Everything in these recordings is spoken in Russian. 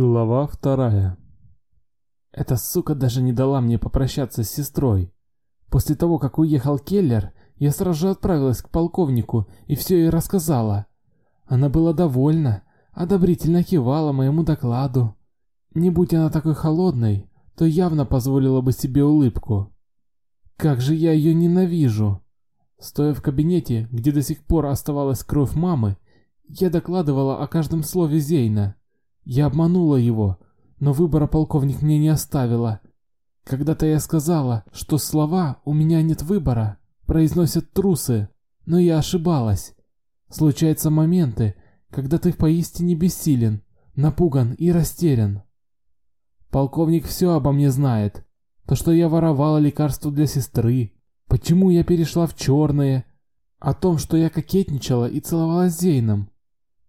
Глава вторая. Эта сука даже не дала мне попрощаться с сестрой. После того, как уехал Келлер, я сразу же отправилась к полковнику и все ей рассказала. Она была довольна, одобрительно кивала моему докладу. Не будь она такой холодной, то явно позволила бы себе улыбку. Как же я ее ненавижу. Стоя в кабинете, где до сих пор оставалась кровь мамы, я докладывала о каждом слове Зейна. Я обманула его, но выбора полковник мне не оставила. Когда-то я сказала, что слова «у меня нет выбора» произносят трусы, но я ошибалась. Случаются моменты, когда ты поистине бессилен, напуган и растерян. Полковник все обо мне знает. То, что я воровала лекарства для сестры, почему я перешла в черное, о том, что я кокетничала и целовалась с Зейном.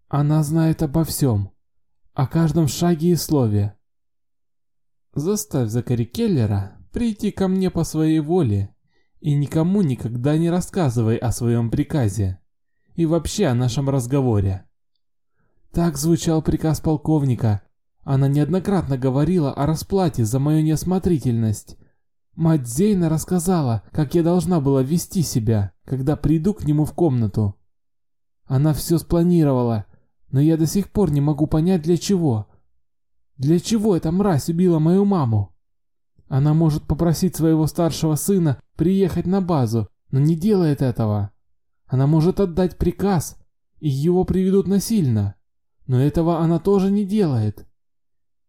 Она знает обо всем о каждом шаге и слове. Заставь Закари Келлера прийти ко мне по своей воле и никому никогда не рассказывай о своем приказе и вообще о нашем разговоре. Так звучал приказ полковника. Она неоднократно говорила о расплате за мою неосмотрительность. Мать Зейна рассказала, как я должна была вести себя, когда приду к нему в комнату. Она все спланировала но я до сих пор не могу понять для чего. Для чего эта мразь убила мою маму? Она может попросить своего старшего сына приехать на базу, но не делает этого. Она может отдать приказ, и его приведут насильно, но этого она тоже не делает.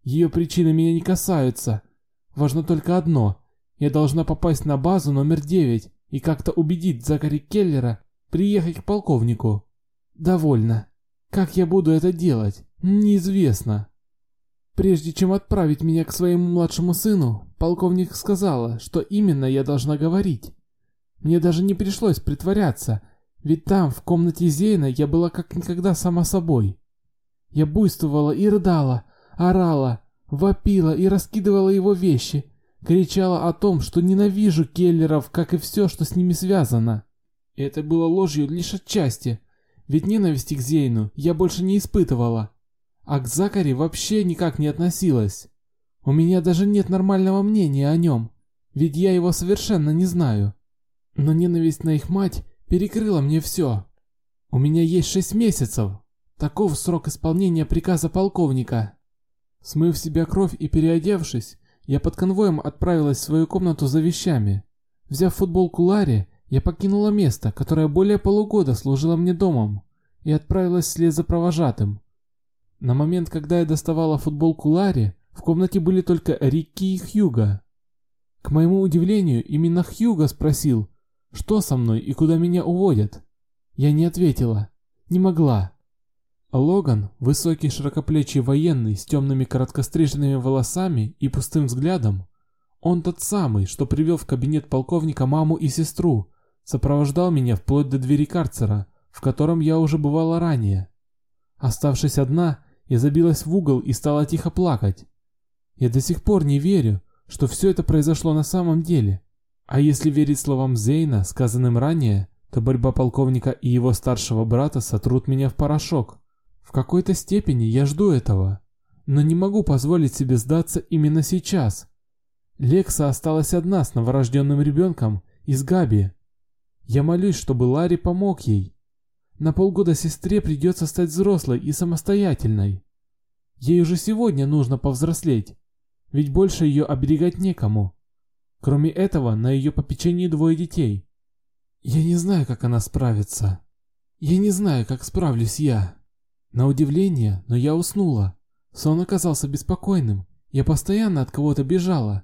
Ее причины меня не касаются. Важно только одно. Я должна попасть на базу номер 9 и как-то убедить Закари Келлера приехать к полковнику. Довольно. Как я буду это делать, неизвестно. Прежде чем отправить меня к своему младшему сыну, полковник сказала, что именно я должна говорить. Мне даже не пришлось притворяться, ведь там, в комнате Зейна, я была как никогда сама собой. Я буйствовала и рыдала, орала, вопила и раскидывала его вещи, кричала о том, что ненавижу Келлеров, как и все, что с ними связано. Это было ложью лишь отчасти, ведь ненависти к Зейну я больше не испытывала, а к Закари вообще никак не относилась. У меня даже нет нормального мнения о нем, ведь я его совершенно не знаю. Но ненависть на их мать перекрыла мне все. У меня есть шесть месяцев. Таков срок исполнения приказа полковника. Смыв себя кровь и переодевшись, я под конвоем отправилась в свою комнату за вещами. Взяв футболку Ларри, я покинула место, которое более полугода служило мне домом, и отправилась вслед за провожатым. На момент, когда я доставала футболку Ларри, в комнате были только Рикки и Хьюга. К моему удивлению, именно Хьюга спросил, что со мной и куда меня уводят. Я не ответила, не могла. Логан, высокий широкоплечий военный с темными короткостриженными волосами и пустым взглядом, он тот самый, что привел в кабинет полковника маму и сестру, сопровождал меня вплоть до двери карцера, в котором я уже бывала ранее. Оставшись одна, я забилась в угол и стала тихо плакать. Я до сих пор не верю, что все это произошло на самом деле. А если верить словам Зейна, сказанным ранее, то борьба полковника и его старшего брата сотрут меня в порошок. В какой-то степени я жду этого, но не могу позволить себе сдаться именно сейчас. Лекса осталась одна с новорожденным ребенком из Габи. Я молюсь, чтобы Ларри помог ей. На полгода сестре придется стать взрослой и самостоятельной. Ей уже сегодня нужно повзрослеть, ведь больше ее оберегать некому. Кроме этого, на ее попечении двое детей. Я не знаю, как она справится. Я не знаю, как справлюсь я. На удивление, но я уснула. Сон оказался беспокойным. Я постоянно от кого-то бежала.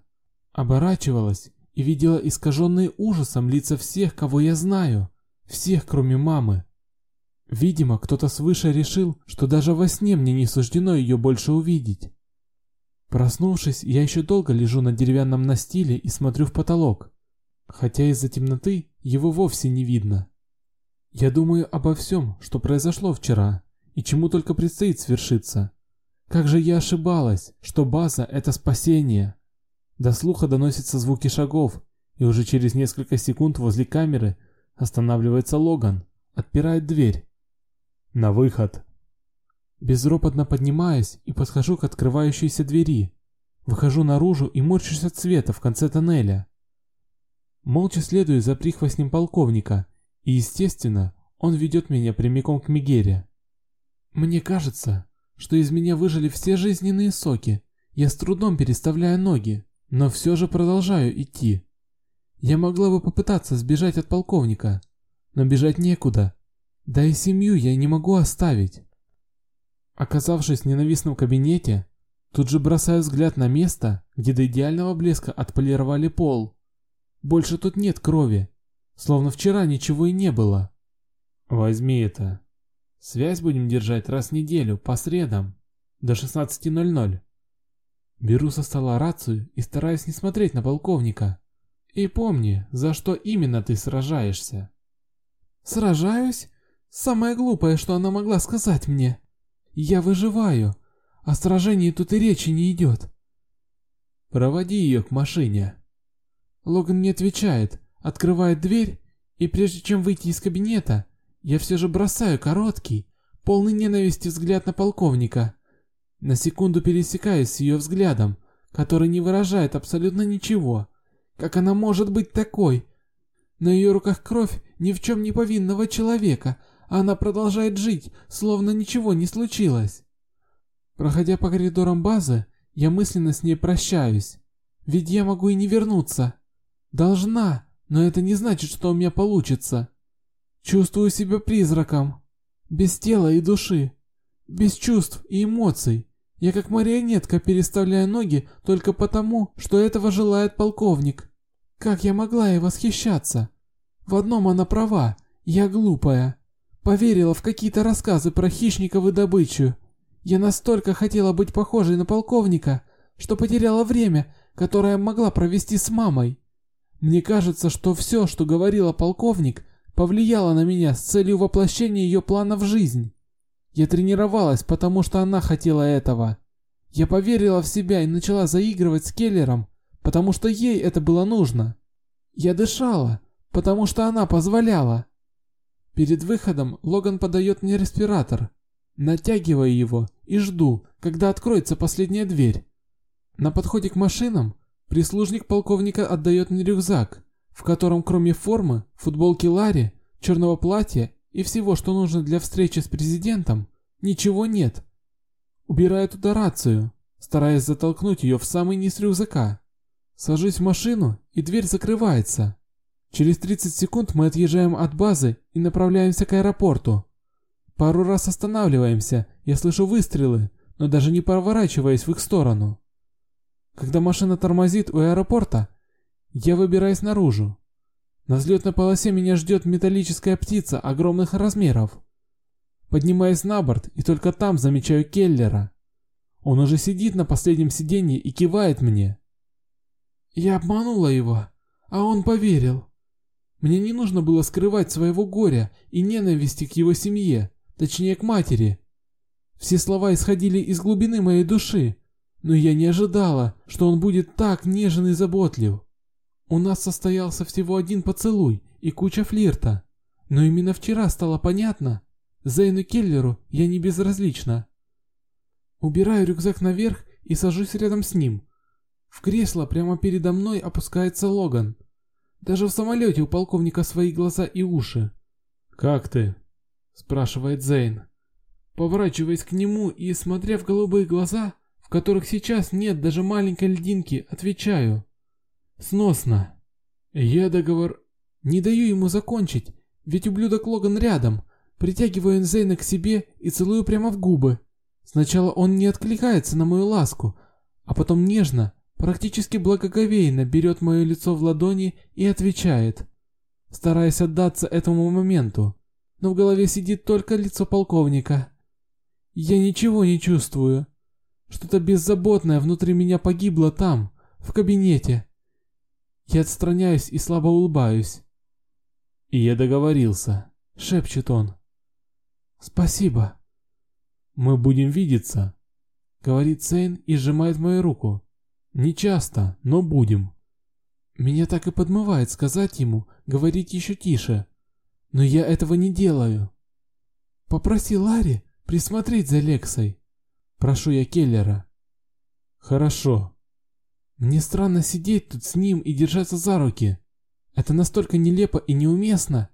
Оборачивалась и видела искаженные ужасом лица всех, кого я знаю, всех, кроме мамы. Видимо, кто-то свыше решил, что даже во сне мне не суждено ее больше увидеть. Проснувшись, я еще долго лежу на деревянном настиле и смотрю в потолок, хотя из-за темноты его вовсе не видно. Я думаю обо всем, что произошло вчера и чему только предстоит свершиться. Как же я ошибалась, что база это спасение. До слуха доносятся звуки шагов, и уже через несколько секунд возле камеры останавливается Логан, отпирает дверь. На выход. Безропотно поднимаюсь и подхожу к открывающейся двери. Выхожу наружу и морщусь от света в конце тоннеля. Молча следую за прихвостнем полковника, и, естественно, он ведет меня прямиком к Мегере. Мне кажется, что из меня выжили все жизненные соки. Я с трудом переставляю ноги, но все же продолжаю идти. Я могла бы попытаться сбежать от полковника, но бежать некуда. Да и семью я не могу оставить. Оказавшись в ненавистном кабинете, тут же бросаю взгляд на место, где до идеального блеска отполировали пол. Больше тут нет крови, словно вчера ничего и не было. Возьми это. Связь будем держать раз в неделю, по средам, до 16.00. Беру со стола рацию и стараюсь не смотреть на полковника. И помни, за что именно ты сражаешься. Сражаюсь? Самое глупое, что она могла сказать мне. Я выживаю. О сражении тут и речи не идет. Проводи ее к машине. Логан не отвечает, открывает дверь, и прежде чем выйти из кабинета, я все же бросаю короткий, полный ненависти взгляд на полковника. На секунду пересекаюсь с ее взглядом, который не выражает абсолютно ничего. Как она может быть такой? На ее руках кровь ни в чем не повинного человека, она продолжает жить, словно ничего не случилось. Проходя по коридорам базы, я мысленно с ней прощаюсь. Ведь я могу и не вернуться. Должна, но это не значит, что у меня получится. Чувствую себя призраком. Без тела и души. Без чувств и эмоций. Я как марионетка переставляю ноги только потому, что этого желает полковник. Как я могла ей восхищаться? В одном она права. Я глупая. Поверила в какие-то рассказы про хищников и добычу. Я настолько хотела быть похожей на полковника, что потеряла время, которое могла провести с мамой. Мне кажется, что все, что говорила полковник, повлияло на меня с целью воплощения ее плана в жизнь. Я тренировалась, потому что она хотела этого. Я поверила в себя и начала заигрывать с Келлером, потому что ей это было нужно. Я дышала, потому что она позволяла. Перед выходом Логан подает мне респиратор. Натягиваю его и жду, когда откроется последняя дверь. На подходе к машинам прислужник полковника отдает мне рюкзак, в котором кроме формы, футболки Ларри, черного платья и всего, что нужно для встречи с президентом, ничего нет. Убираю туда рацию, стараясь затолкнуть ее в самый низ рюкзака. Сажусь в машину, и дверь закрывается. Через 30 секунд мы отъезжаем от базы и направляемся к аэропорту. Пару раз останавливаемся, я слышу выстрелы, но даже не поворачиваясь в их сторону. Когда машина тормозит у аэропорта, я выбираюсь наружу. На взлетной полосе меня ждет металлическая птица огромных размеров. Поднимаюсь на борт и только там замечаю Келлера. Он уже сидит на последнем сиденье и кивает мне. Я обманула его, а он поверил. Мне не нужно было скрывать своего горя и ненависти к его семье, точнее к матери. Все слова исходили из глубины моей души, но я не ожидала, что он будет так нежен и заботлив. У нас состоялся всего один поцелуй и куча флирта, но именно вчера стало понятно, Зейну Келлеру я не безразлична. Убираю рюкзак наверх и сажусь рядом с ним. В кресло прямо передо мной опускается Логан. Даже в самолете у полковника свои глаза и уши. «Как ты?» – спрашивает Зейн. Поворачиваясь к нему и смотря в голубые глаза, в которых сейчас нет даже маленькой льдинки, отвечаю. «Сносно. Я договор...» Не даю ему закончить, ведь ублюдок Логан рядом. Притягиваю Зейна к себе и целую прямо в губы. Сначала он не откликается на мою ласку, а потом нежно, практически благоговейно берет мое лицо в ладони и отвечает, стараясь отдаться этому моменту. Но в голове сидит только лицо полковника. Я ничего не чувствую. Что-то беззаботное внутри меня погибло там, в кабинете. Я отстраняюсь и слабо улыбаюсь. И я договорился, шепчет он. Спасибо. Мы будем видеться, говорит Сейн и сжимает мою руку. Не часто, но будем. Меня так и подмывает сказать ему, говорить еще тише. Но я этого не делаю. Попроси Ларри, присмотреть за Лексой. Прошу я Келлера. Хорошо. Мне странно сидеть тут с ним и держаться за руки. Это настолько нелепо и неуместно.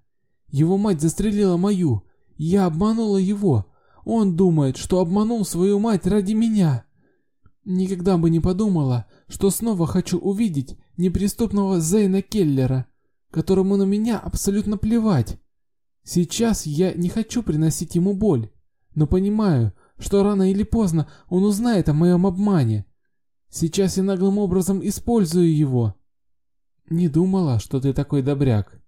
Его мать застрелила мою. Я обманула его. Он думает, что обманул свою мать ради меня. Никогда бы не подумала, что снова хочу увидеть неприступного Зейна Келлера, которому на меня абсолютно плевать. Сейчас я не хочу приносить ему боль, но понимаю, что рано или поздно он узнает о моем обмане. Сейчас я наглым образом использую его. Не думала, что ты такой добряк.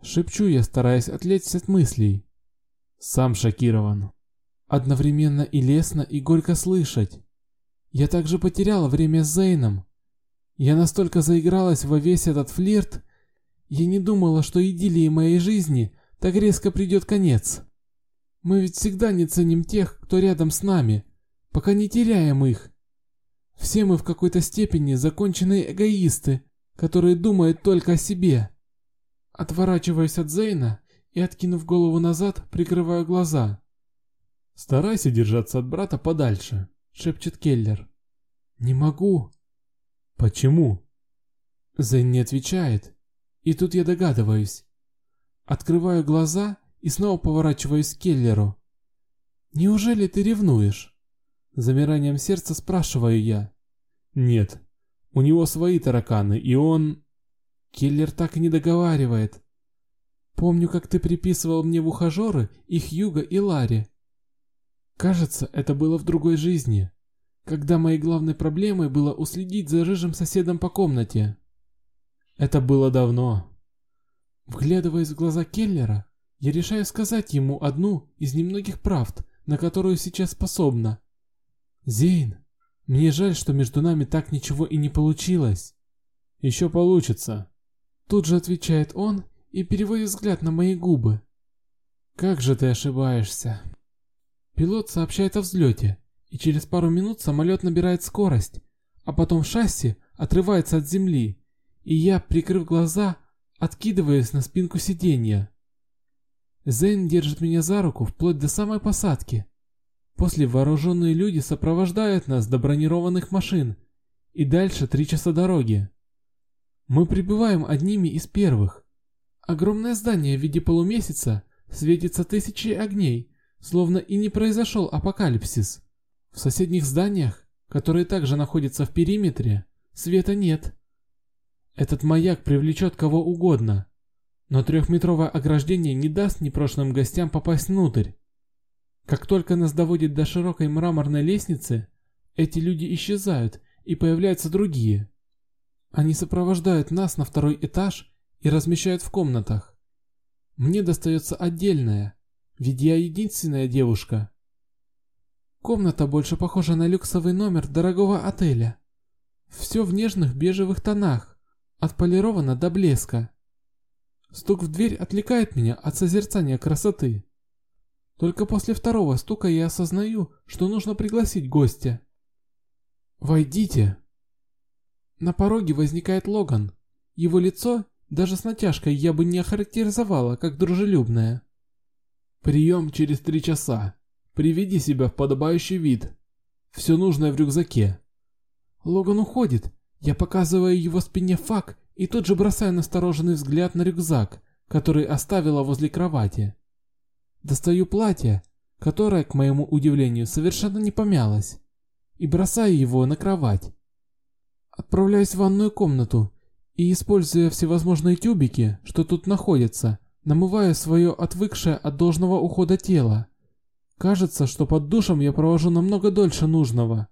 Шепчу я, стараясь отвлечься от мыслей. Сам шокирован. Одновременно и лестно, и горько слышать. Я также потеряла время с Зейном. Я настолько заигралась во весь этот флирт, я не думала, что идиллии моей жизни так резко придет конец. Мы ведь всегда не ценим тех, кто рядом с нами, пока не теряем их. Все мы в какой-то степени законченные эгоисты, которые думают только о себе. Отворачиваясь от Зейна и откинув голову назад, прикрываю глаза. Старайся держаться от брата подальше, шепчет Келлер. Не могу. Почему? Зейн не отвечает. И тут я догадываюсь. Открываю глаза и снова поворачиваюсь к Келлеру. Неужели ты ревнуешь? Замиранием сердца спрашиваю я. Нет. У него свои тараканы, и он Келлер так и не договаривает. Помню, как ты приписывал мне в ухажеры их Юга и Ларри. Кажется, это было в другой жизни, когда моей главной проблемой было уследить за рыжим соседом по комнате. Это было давно. Вглядываясь в глаза Келлера, я решаю сказать ему одну из немногих правд, на которую сейчас способна. Зейн, мне жаль, что между нами так ничего и не получилось. Еще получится. Тут же отвечает он и переводит взгляд на мои губы. Как же ты ошибаешься. Пилот сообщает о взлете, и через пару минут самолет набирает скорость, а потом шасси отрывается от земли, и я, прикрыв глаза, откидываюсь на спинку сиденья. Зейн держит меня за руку вплоть до самой посадки. После вооруженные люди сопровождают нас до бронированных машин, и дальше три часа дороги. Мы прибываем одними из первых. Огромное здание в виде полумесяца светится тысячей огней, словно и не произошел апокалипсис. В соседних зданиях, которые также находятся в периметре, света нет. Этот маяк привлечет кого угодно, но трехметровое ограждение не даст непрошенным гостям попасть внутрь. Как только нас доводит до широкой мраморной лестницы, эти люди исчезают и появляются другие. Они сопровождают нас на второй этаж и размещают в комнатах. Мне достается отдельная, ведь я единственная девушка. Комната больше похожа на люксовый номер дорогого отеля. Все в нежных бежевых тонах, отполировано до блеска. Стук в дверь отвлекает меня от созерцания красоты. Только после второго стука я осознаю, что нужно пригласить гостя. «Войдите!» На пороге возникает Логан. Его лицо даже с натяжкой я бы не охарактеризовала как дружелюбное. Прием через три часа. Приведи себя в подобающий вид. Все нужное в рюкзаке. Логан уходит. Я показываю его спине фак и тут же бросаю настороженный взгляд на рюкзак, который оставила возле кровати. Достаю платье, которое, к моему удивлению, совершенно не помялось, и бросаю его на кровать. Отправляюсь в ванную комнату и, используя всевозможные тюбики, что тут находятся, намываю свое отвыкшее от должного ухода тело. Кажется, что под душем я провожу намного дольше нужного.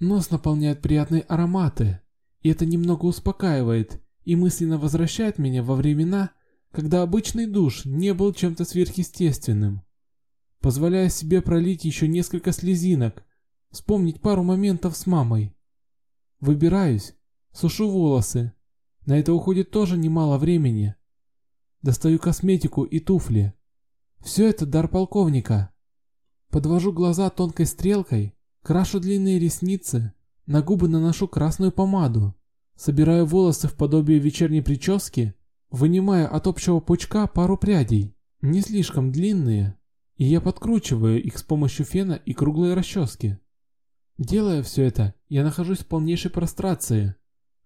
Нос наполняет приятные ароматы, и это немного успокаивает и мысленно возвращает меня во времена, когда обычный душ не был чем-то сверхъестественным. Позволяя себе пролить еще несколько слезинок, вспомнить пару моментов с мамой. Выбираюсь, сушу волосы. На это уходит тоже немало времени. Достаю косметику и туфли. Все это дар полковника. Подвожу глаза тонкой стрелкой, крашу длинные ресницы, на губы наношу красную помаду, собираю волосы в подобие вечерней прически, вынимая от общего пучка пару прядей, не слишком длинные, и я подкручиваю их с помощью фена и круглой расчески. Делая все это, я нахожусь в полнейшей прострации.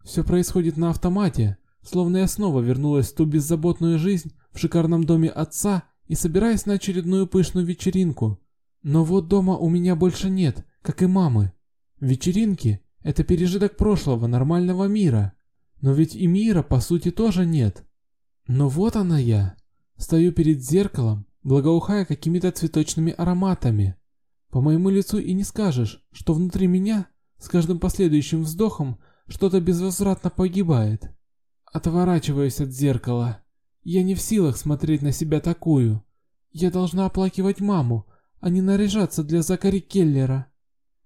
Все происходит на автомате, словно я снова вернулась в ту беззаботную жизнь в шикарном доме отца и собираюсь на очередную пышную вечеринку. Но вот дома у меня больше нет, как и мамы. Вечеринки – это пережиток прошлого нормального мира. Но ведь и мира по сути тоже нет. Но вот она я. Стою перед зеркалом, благоухая какими-то цветочными ароматами. По моему лицу и не скажешь, что внутри меня с каждым последующим вздохом что-то безвозвратно погибает. Отворачиваюсь от зеркала. Я не в силах смотреть на себя такую. Я должна оплакивать маму, а не наряжаться для Закари Келлера.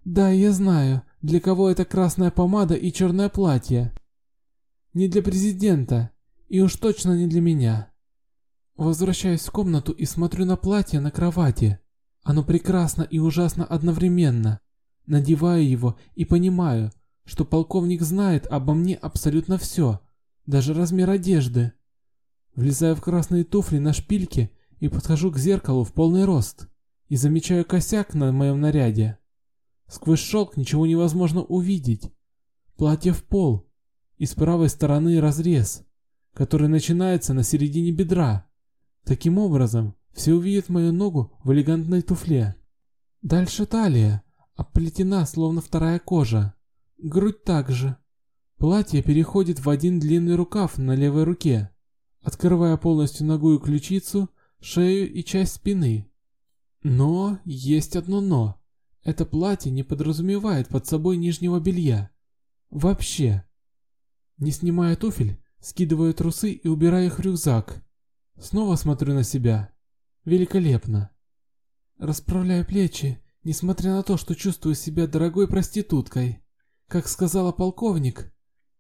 Да, я знаю, для кого это красная помада и черное платье. Не для президента, и уж точно не для меня. Возвращаюсь в комнату и смотрю на платье на кровати. Оно прекрасно и ужасно одновременно. Надеваю его и понимаю, что полковник знает обо мне абсолютно все, даже размер одежды. Влезаю в красные туфли на шпильке и подхожу к зеркалу в полный рост и замечаю косяк на моем наряде. Сквозь шелк ничего невозможно увидеть. Платье в пол, и с правой стороны разрез, который начинается на середине бедра. Таким образом, все увидят мою ногу в элегантной туфле. Дальше талия, оплетена словно вторая кожа. Грудь также. Платье переходит в один длинный рукав на левой руке, открывая полностью ногу и ключицу, шею и часть спины. Но есть одно но. Это платье не подразумевает под собой нижнего белья. Вообще. Не снимая туфель, скидываю трусы и убираю их в рюкзак. Снова смотрю на себя. Великолепно. Расправляю плечи, несмотря на то, что чувствую себя дорогой проституткой. Как сказала полковник,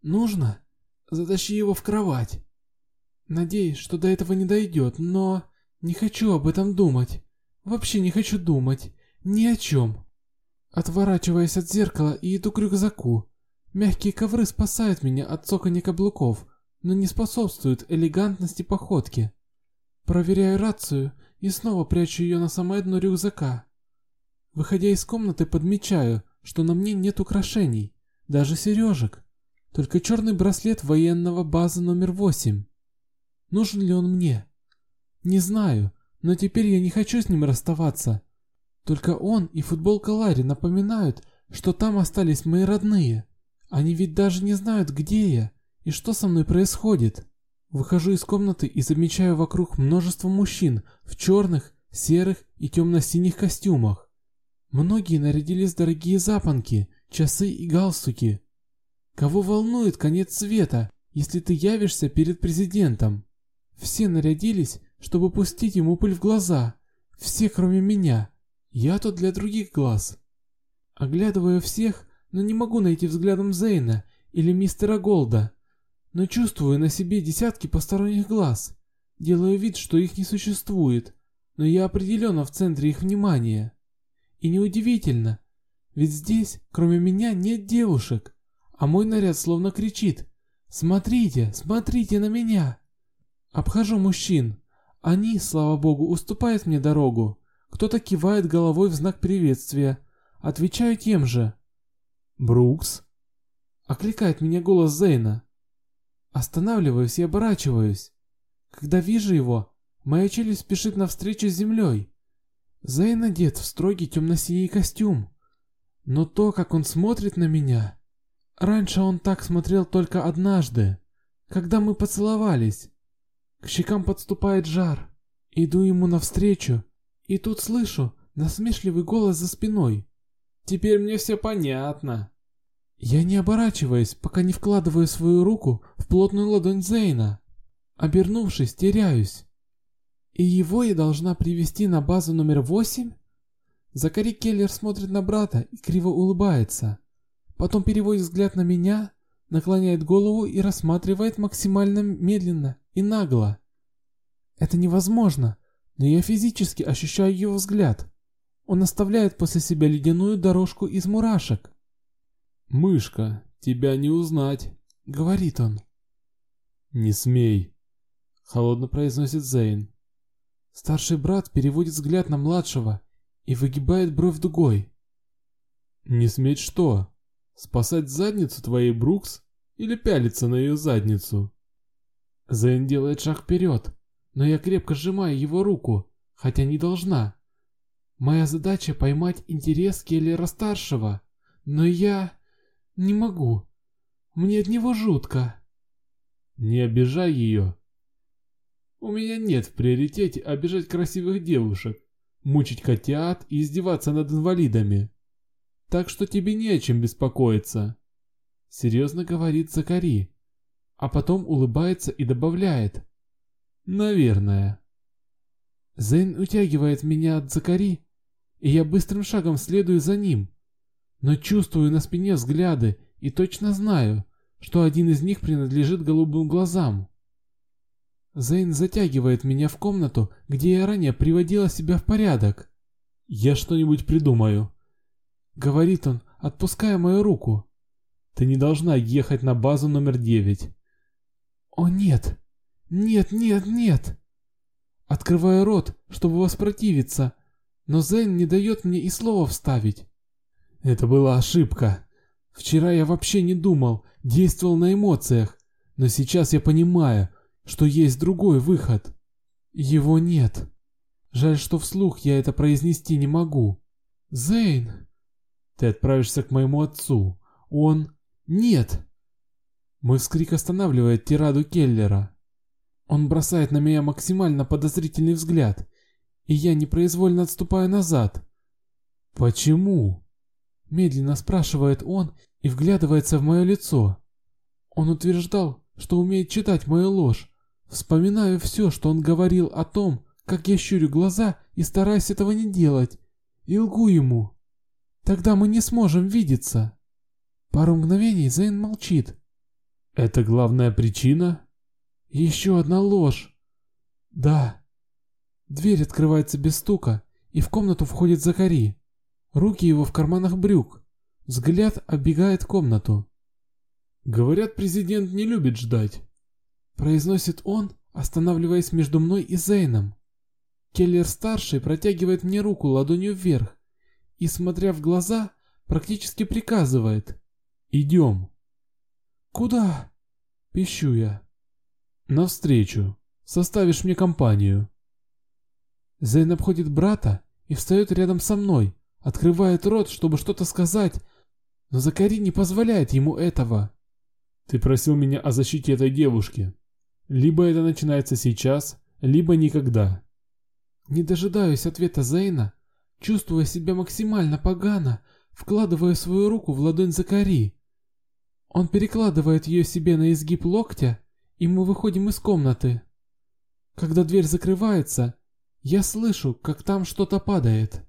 нужно затащи его в кровать. Надеюсь, что до этого не дойдет, но не хочу об этом думать. Вообще не хочу думать. Ни о чем. Отворачиваясь от зеркала и иду к рюкзаку. Мягкие ковры спасают меня от цоканья каблуков, но не способствуют элегантности походки. Проверяю рацию и снова прячу ее на самое дно рюкзака. Выходя из комнаты, подмечаю, что на мне нет украшений, даже сережек, только черный браслет военного базы номер восемь. Нужен ли он мне? Не знаю, но теперь я не хочу с ним расставаться. Только он и футболка Ларри напоминают, что там остались мои родные. Они ведь даже не знают, где я и что со мной происходит. Выхожу из комнаты и замечаю вокруг множество мужчин в черных, серых и темно-синих костюмах. Многие нарядились в дорогие запонки, часы и галстуки. Кого волнует конец света, если ты явишься перед президентом? Все нарядились чтобы пустить ему пыль в глаза. Все, кроме меня. Я тут для других глаз. Оглядываю всех, но не могу найти взглядом Зейна или мистера Голда. Но чувствую на себе десятки посторонних глаз. Делаю вид, что их не существует, но я определенно в центре их внимания. И неудивительно, ведь здесь, кроме меня, нет девушек, а мой наряд словно кричит «Смотрите, смотрите на меня!» Обхожу мужчин, они, слава богу, уступают мне дорогу. Кто-то кивает головой в знак приветствия. Отвечаю тем же. «Брукс?» Окликает меня голос Зейна. Останавливаюсь и оборачиваюсь. Когда вижу его, моя челюсть спешит навстречу с землей. Зейн одет в строгий темно-синий костюм. Но то, как он смотрит на меня... Раньше он так смотрел только однажды, когда мы поцеловались. К щекам подступает жар. Иду ему навстречу, и тут слышу насмешливый голос за спиной. Теперь мне все понятно. Я не оборачиваюсь, пока не вкладываю свою руку в плотную ладонь Зейна. Обернувшись, теряюсь. И его я должна привести на базу номер восемь? Закари Келлер смотрит на брата и криво улыбается. Потом переводит взгляд на меня, наклоняет голову и рассматривает максимально медленно и нагло. Это невозможно, но я физически ощущаю его взгляд. Он оставляет после себя ледяную дорожку из мурашек. «Мышка, тебя не узнать», — говорит он. «Не смей», — холодно произносит Зейн. Старший брат переводит взгляд на младшего и выгибает бровь дугой. Не сметь что? Спасать задницу твоей Брукс или пялиться на ее задницу? Зейн делает шаг вперед, но я крепко сжимаю его руку, хотя не должна. Моя задача поймать интерес Келлера-старшего, но я не могу. Мне от него жутко. Не обижай ее. У меня нет в приоритете обижать красивых девушек, мучить котят и издеваться над инвалидами. Так что тебе не о чем беспокоиться. Серьезно говорит Закари, а потом улыбается и добавляет. Наверное. Зейн утягивает меня от Закари, и я быстрым шагом следую за ним. Но чувствую на спине взгляды и точно знаю, что один из них принадлежит голубым глазам. Зейн затягивает меня в комнату, где я ранее приводила себя в порядок. «Я что-нибудь придумаю», — говорит он, отпуская мою руку. «Ты не должна ехать на базу номер девять». «О нет! Нет, нет, нет!» Открываю рот, чтобы воспротивиться, но Зейн не дает мне и слова вставить. Это была ошибка. Вчера я вообще не думал, действовал на эмоциях, но сейчас я понимаю, что есть другой выход. Его нет. Жаль, что вслух я это произнести не могу. Зейн, ты отправишься к моему отцу. Он... Нет. Мой вскрик останавливает тираду Келлера. Он бросает на меня максимально подозрительный взгляд, и я непроизвольно отступаю назад. Почему? Медленно спрашивает он и вглядывается в мое лицо. Он утверждал, что умеет читать мою ложь, Вспоминаю все, что он говорил о том, как я щурю глаза и стараюсь этого не делать, и лгу ему. Тогда мы не сможем видеться. Пару мгновений Зейн молчит. Это главная причина? Еще одна ложь. Да. Дверь открывается без стука, и в комнату входит Закари. Руки его в карманах брюк. Взгляд оббегает комнату. Говорят, президент не любит ждать произносит он, останавливаясь между мной и Зейном. Келлер-старший протягивает мне руку ладонью вверх и, смотря в глаза, практически приказывает «Идем». «Куда?» – пищу я. «Навстречу. Составишь мне компанию». Зейн обходит брата и встает рядом со мной, открывает рот, чтобы что-то сказать, но Закари не позволяет ему этого. «Ты просил меня о защите этой девушки», либо это начинается сейчас, либо никогда. Не дожидаюсь ответа Зейна, чувствуя себя максимально погано, вкладывая свою руку в ладонь Закари. Он перекладывает ее себе на изгиб локтя, и мы выходим из комнаты. Когда дверь закрывается, я слышу, как там что-то падает.